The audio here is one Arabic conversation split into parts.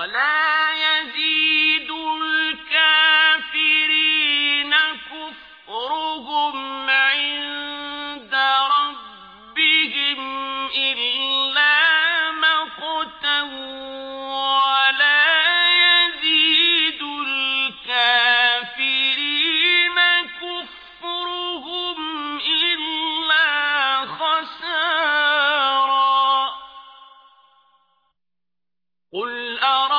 ولا الكافرين كفرهم عند ربهم إلا مقتا ولا الكافرين كفرهم إلا خسارا. قل أرأيتم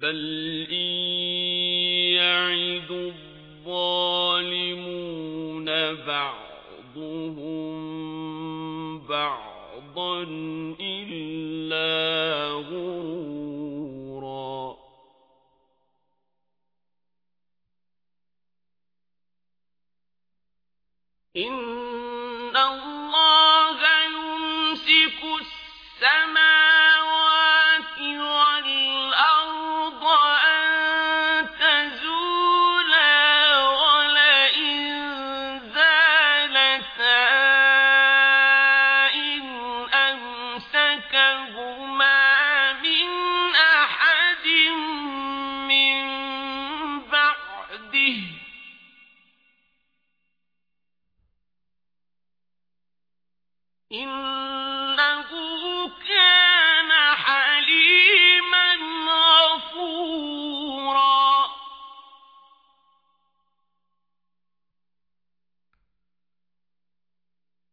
بل إن يعد الظالمون بعضهم بعضا إلا غرورا. إن الله يمسك السماوات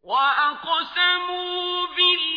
وأقسموا بالله